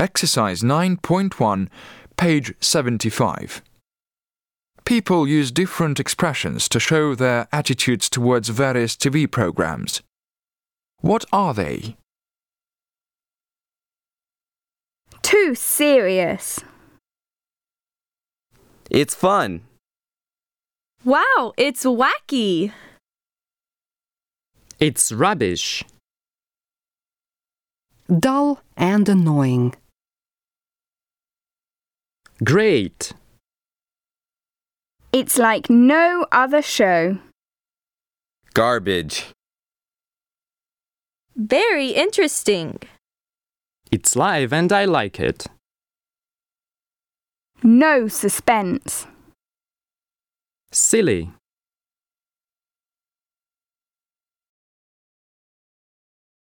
Exercise 9.1, page 75. People use different expressions to show their attitudes towards various TV programs. What are they? Too serious. It's fun. Wow, it's wacky. It's rubbish. dull and annoying. Great. It's like no other show. Garbage. Very interesting. It's live and I like it. No suspense. Silly.